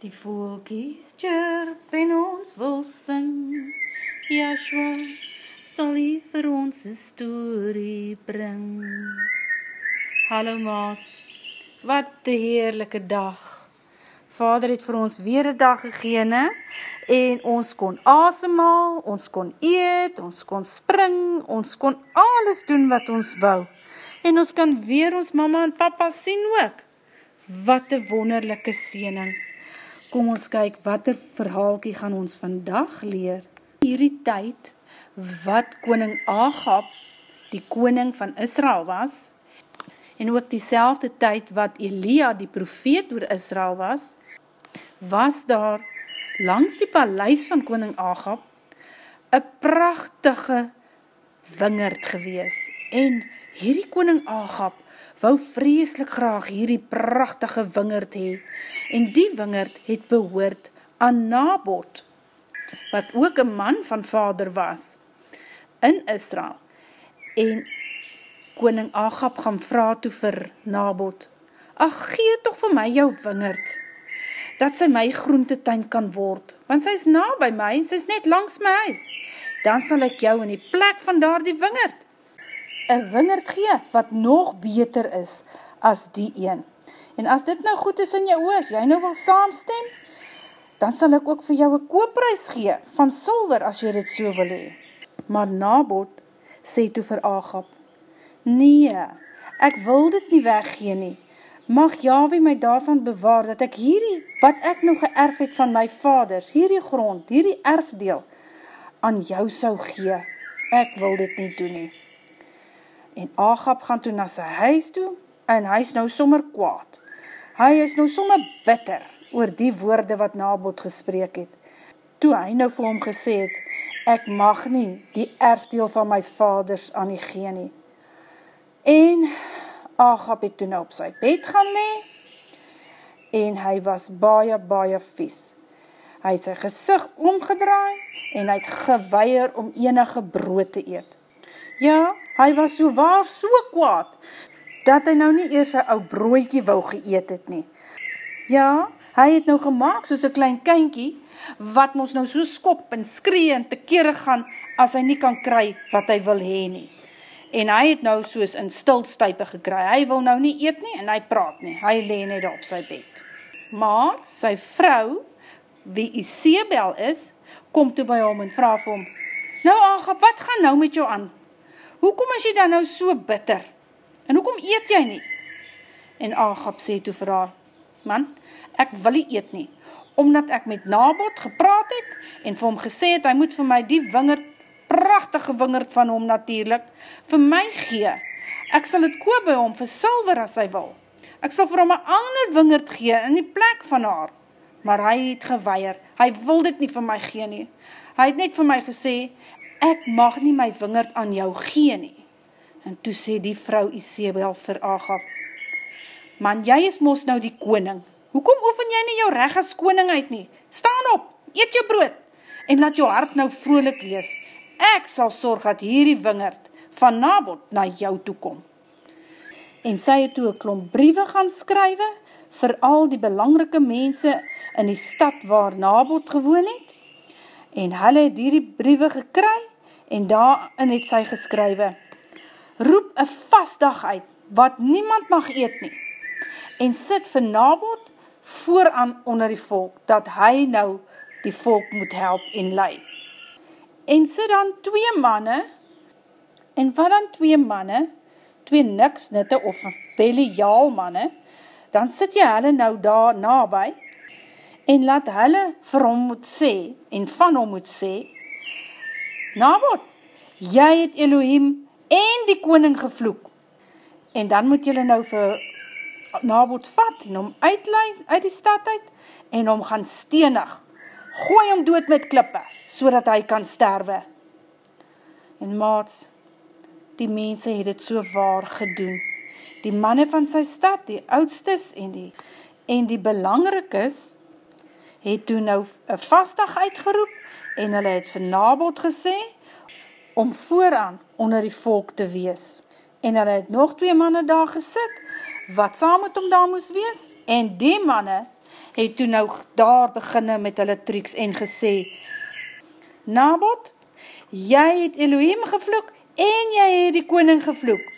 Die voelkies chirp en ons wil sing, Joshua sal hy vir ons een story bring. Hallo maats, wat een heerlijke dag. Vader het vir ons weer een dag gegeene, en ons kon asemhaal, ons kon eet, ons kon spring, ons kon alles doen wat ons wou. En ons kan weer ons mama en papa sien ook. Wat een wonderlijke siening. Kom ons kyk, wat er verhaalkie gaan ons vandag leer. Hierdie tyd, wat koning Agab, die koning van Israel was, en ook die tyd wat Elia, die profeet oor Israel was, was daar langs die paleis van koning Agab een prachtige wingerd gewees. En hierdie koning Agab wou vreeslik graag hierdie prachtige wingerd hee. En die wingerd het behoord aan Nabot, wat ook een man van vader was in Israel. En koning Agab gaan vraag toe vir Nabot, ach gee toch vir my jou wingerd, dat sy my groentetuin kan word, want sy is na by my en sy is net langs my huis. Dan sal ek jou in die plek van daar die wingerd, een wingerd gee, wat nog beter is as die een. En as dit nou goed is in jou oos, jy nou wil saamstem, dan sal ek ook vir jou een koopprijs gee, van silver, as jy dit so wil hee. Maar Nabot sê toe vir Agab, Nee, ek wil dit nie weggee nie, mag Yahweh my daarvan bewaar, dat ek hierdie, wat ek nou geërf het van my vaders, hierdie grond, hierdie erfdeel, aan jou sou gee. Ek wil dit nie doen nie. En Agab gaan toe na sy huis toe, en hy is nou sommer kwaad. Hy is nou sommer bitter, oor die woorde wat Nabot gespreek het. Toe hy nou vir hom gesê het, ek mag nie die erfdeel van my vaders aan die gee nie. En Agab het toen op sy bed gaan le, en hy was baie, baie vies. Hy het sy gezicht omgedraai, en hy het geweier om enige brood te eet. Ja, hy was so waar so kwaad, dat hy nou nie eers sy ou broodjie wou geëet het nie. Ja, hy het nou gemaakt soos een klein kynkie, wat ons nou so skop en skree en te kere gaan, as hy nie kan kry wat hy wil heen nie en hy het nou soos in stilstuipe gekry, hy wil nou nie eet nie, en hy praat nie, hy leen net op sy bed. Maar, sy vrou, wie Isabel is, kom toe by hom en vraag vir hom, nou Agap, wat gaan nou met jou aan? Hoekom is jy dan nou so bitter? En hoekom eet jy nie? En Agap sê toe vir haar, man, ek wil nie eet nie, omdat ek met Nabot gepraat het, en vir hom gesê het, hy moet vir my die wingerd prachtige wingerd van hom natuurlijk, vir my gee. Ek sal het koop by hom vir silver as hy wil. Ek sal vir hom een ander wingerd gee in die plek van haar. Maar hy het geweier, hy wil dit nie vir my gee nie. Hy het net vir my gesê, ek mag nie my wingerd aan jou gee nie. En toe sê die vrou Isabel vir Agab, Man, jy is mos nou die koning. Hoekom oefen jy nie jou reg as koning uit nie? Staan op, eet jou brood en laat jou hart nou vrolik wees ek sal sorg dat hierdie wingerd van Nabot na jou toekom. En sy het toe een klomp briewe gaan skrywe vir al die belangrike mense in die stad waar Nabot gewoon het. En hulle het hierdie briewe gekry en daarin het sy geskrywe, roep een vastdag uit wat niemand mag eet nie en sit vir Nabot vooraan onder die volk, dat hy nou die volk moet help en leid en sit dan twee manne, en wat dan twee manne, twee niks nitte of beliaal manne, dan sit jy hulle nou daar nabij, en laat hulle vir hom moet sê, en van hom moet sê, Nabot, jy het Elohim en die koning gevloek, en dan moet jy nou vir Nabot vat, en hom uitleid uit die stad uit, en hom gaan stenig, gooi hom dood met klippe, so dat hy kan sterwe. En maats, die mense het het so waar gedoen. Die manne van sy stad, die oudstes en die, en die belangrikes, het toen nou een vastdag uitgeroep, en hulle het vernabeld gesê, om vooraan onder die volk te wees. En hulle het nog twee manne daar gesit, wat saam met hom daar moes wees, en die manne het toe nou daar beginne met hulle trucs en gesê, Nabot, jy het Elohim gevloek en jy het die koning gevloek.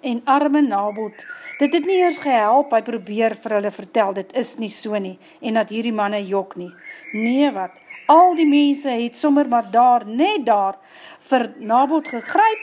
En arme Nabot, dit het nie eers gehelp, hy probeer vir hulle vertel, dit is nie so nie, en dat hierdie manne jok nie. Nee wat, al die mense het sommer maar daar, net daar, vir Nabot gegryp,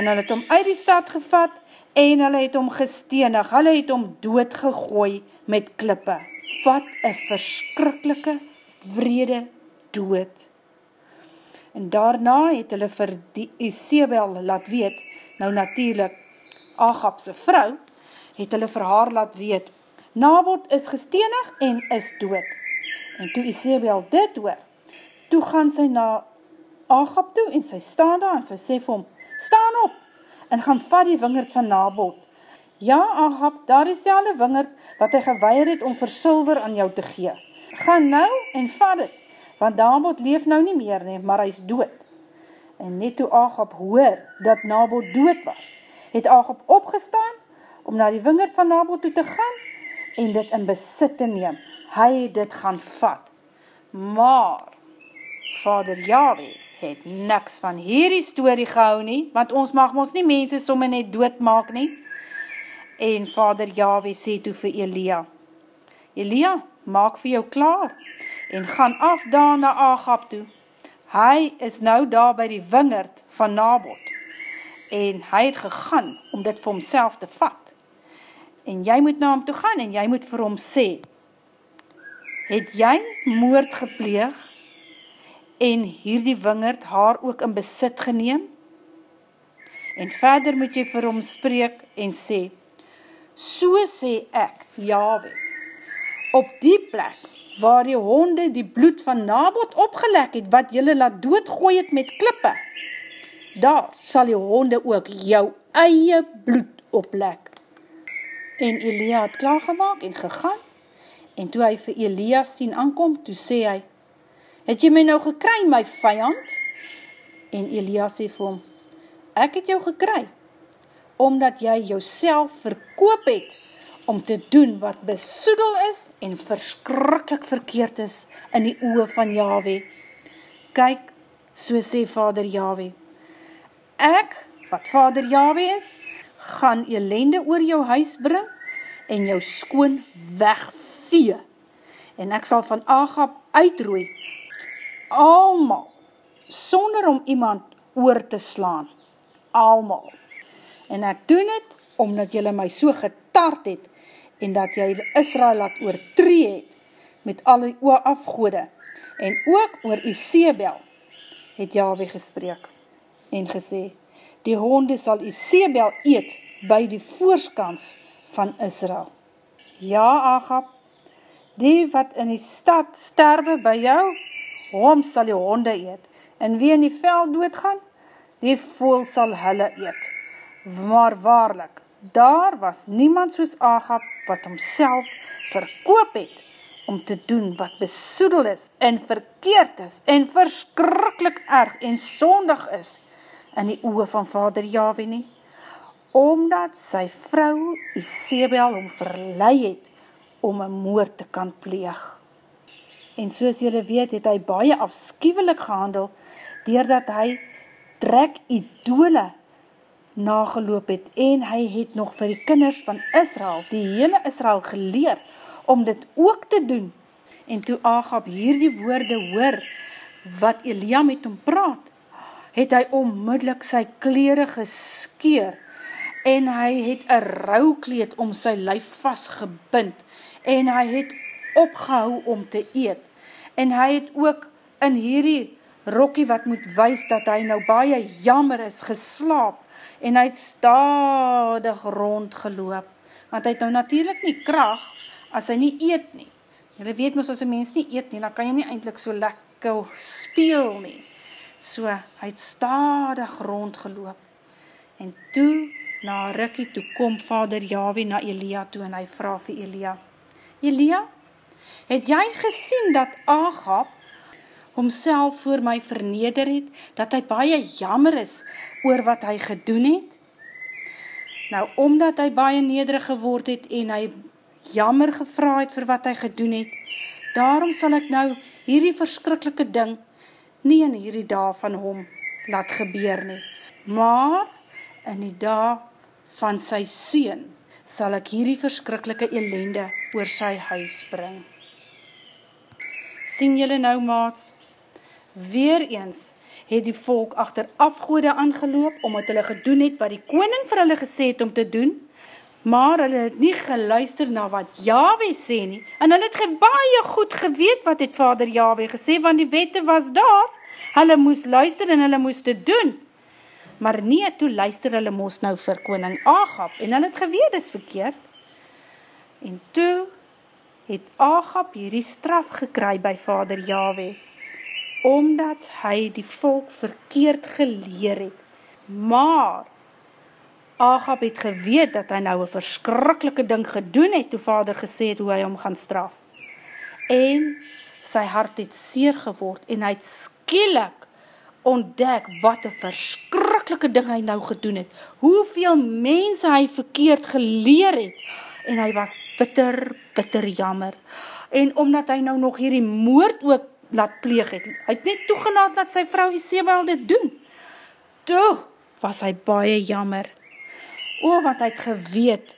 en hulle het om uit die stad gevat, en hulle het om gestenig, hulle het om doodgegooi met klippe. Wat een verskrikkelike, vrede dood. En daarna het hulle vir die Isabel laat weet, nou natuurlijk, Agapse vrou, het hulle vir haar laat weet, Nabot is gestenig en is dood. En toe Isabel dit hoor, toe gaan sy na Agap toe en sy staan daar en sy sê vir hom, staan op en gaan vat die wingerd van Nabot. Ja, Agap, daar is jylle wingerd wat hy geweier het om vir silver aan jou te gee. Ga nou en vat het, want Nabot leef nou nie meer nie, maar hy is dood. En net toe Agap hoor dat Nabot dood was, het Agap opgestaan om na die wingerd van Nabot toe te gaan en dit in besit te neem. Hy het dit gaan vat. Maar, vader Yahweh het niks van hierdie story gehou nie, want ons mag ons nie mense somme net doodmaak nie. En vader Yahweh sê toe vir Elia, Elia, maak vir jou klaar en gaan af daar na Agap toe. Hy is nou daar by die wingerd van Nabot en hy het gegaan om dit vir homself te vat. En jy moet na hom toe gaan en jy moet vir hom sê, het jy moord gepleeg en hierdie wingerd haar ook in besit geneem? En verder moet jy vir hom spreek en sê, so sê ek, Yahweh, op die plek waar die honde die bloed van Nabot opgelek het, wat jylle laat doodgooi het met klippe, daar sal die honde ook jou eie bloed oplek. En Elia het klaargemaak en gegaan, en toe hy vir Elia sien aankom, toe sê hy, het jy my nou gekry, my vijand? En Elia sê vir hom, ek het jou gekry, omdat jy jouself verkoop het, om te doen wat besoedel is en verskrikkelijk verkeerd is in die oe van Yahweh. Kyk, so sê vader Yahweh, ek, wat vader Yahweh is, gaan elende oor jou huis bring en jou skoon wegvee. En ek sal van Agap uitrooi, almal, sonder om iemand oor te slaan, almal. En ek doen het, omdat jylle my so getart het, en dat jy Israel laat oortree het, met alle oor afgoede, en ook oor Isabel, het Yahweh gespreek en gesê, die honde sal Isabel eet by die voorskans van Israel. Ja, Agap, die wat in die stad sterwe by jou, hom sal die honde eet, en wie in die veld doodgaan, die voel sal hulle eet. Maar waarlik, daar was niemand soos Agap, wat homself verkoop het, om te doen wat besoedel is, en verkeerd is, en verskrikkelijk erg, en sondig is, in die oe van vader Yahweh nie, omdat sy vrou Isabel om verlei het om een moord te kan pleeg. En soos jylle weet, het hy baie afskiewelik gehandel, doordat hy drek idole nageloop het, en hy het nog vir die kinders van Israel, die hele Israel geleer, om dit ook te doen. En toe Agab hierdie woorde hoor, wat Elia met hom praat, het hy onmiddellik sy kleren geskeer en hy het een rouwkleed om sy lijf vastgebind en hy het opgehou om te eet en hy het ook in hierdie rokkie wat moet wees dat hy nou baie jammer is geslaap en hy het stadig rondgeloop want hy het nou natuurlijk nie kracht as hy nie eet nie. Jy weet mys as een mens nie eet nie, dan kan jy nie eindelijk so lekker speel nie. So, hy het stadig rondgeloop. En toe, na rikkie, toe kom vader Yahweh na Elia toe en hy vraag vir Elia, Elia, het jy gesien dat Agab homself voor my verneder het, dat hy baie jammer is oor wat hy gedoen het? Nou, omdat hy baie nederig geword het en hy jammer gevra het vir wat hy gedoen het. Daarom sal ek nou hierdie verskrikkelike ding nie in hierdie dag van hom laat gebeur nie. Maar in die dag van sy seun sal ek hierdie verskrikkelike elende oor sy huis bring. Sien jylle nou maats? Weer eens het die volk achter afgoede aangeloop, omdat hulle gedoen het wat die koning vir hulle gesê het om te doen, maar hulle het nie geluister na wat Yahweh sê nie, en hulle het baie goed geweet wat het vader Yahweh gesê, want die wette was daar, hulle moes luister en hulle moes dit doen, maar nie, toe luister hulle moes nou vir koning Agab, en hulle het geweet is verkeerd, en toe het Agab hierdie straf gekry by vader Yahweh, omdat hy die volk verkeerd geleer het. Maar, Agab het geweet dat hy nou een verskrikkelike ding gedoen het, toe vader gesê het hoe hy hom gaan straf. En sy hart het seer geword, en hy het skielik ontdek wat een verskrikkelike ding hy nou gedoen het. Hoeveel mense hy verkeerd geleer het, en hy was bitter, bitter jammer. En omdat hy nou nog hierdie moord ook laat pleeg het, hy het net toegenaad dat sy vrou Isabel dit doen. Toe was hy baie jammer, O, wat hy het geweet,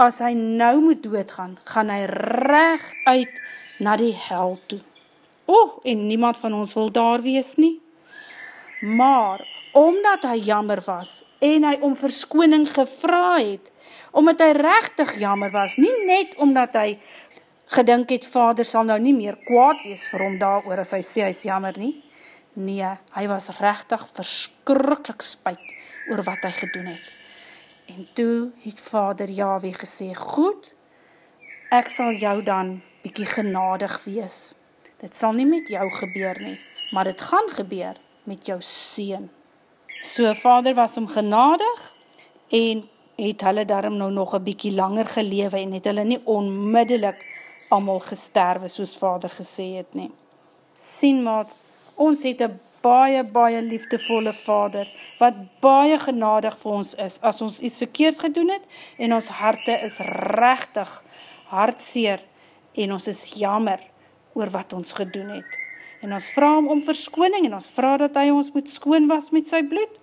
as hy nou moet doodgaan, gaan hy reg uit na die hel toe. O, en niemand van ons wil daar wees nie. Maar, omdat hy jammer was, en hy om verskoning gevra het, omdat hy rechtig jammer was, nie net omdat hy gedink het, vader sal nou nie meer kwaad wees vir hom daar oor, as hy sê hy is jammer nie. Nee, hy was rechtig verskrikkelijk spuit oor wat hy gedoen het. En toe het vader Yahweh gesê, goed, ek sal jou dan bykie genadig wees. Dit sal nie met jou gebeur nie, maar dit gaan gebeur met jou seen. So vader was om genadig en het hulle daarom nou nog een bykie langer gelewe en het hulle nie onmiddellik allemaal gesterwe soos vader gesê het nie. Sien maats, ons het een baie, baie liefdevolle vader, wat baie genadig vir ons is, as ons iets verkeerd gedoen het, en ons harte is rechtig, hartseer, en ons is jammer oor wat ons gedoen het. En ons vraag om om verskoning, en ons vraag dat hy ons moet skoon was met sy bloed,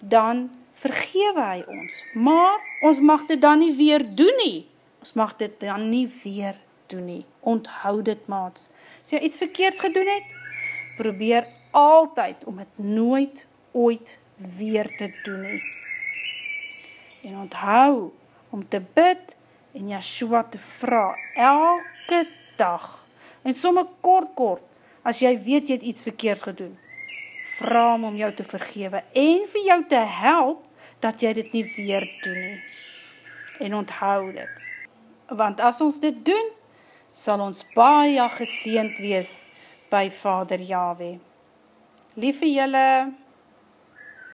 dan vergewe hy ons. Maar ons mag dit dan nie weer doen nie. Ons mag dit dan nie weer doen nie. Onthoud dit maats. As jy iets verkeerd gedoen het, probeer altyd om het nooit ooit weer te doen nie. En onthou om te bid en Yahshua te vraag elke dag en somme kort kort as jy weet jy het iets verkeerd gedoen vraag om om jou te vergewe en vir jou te help dat jy dit nie weer doen nie. En onthou dit. Want as ons dit doen, sal ons baie geseend wees by Vader Yahweh. Lieve julle,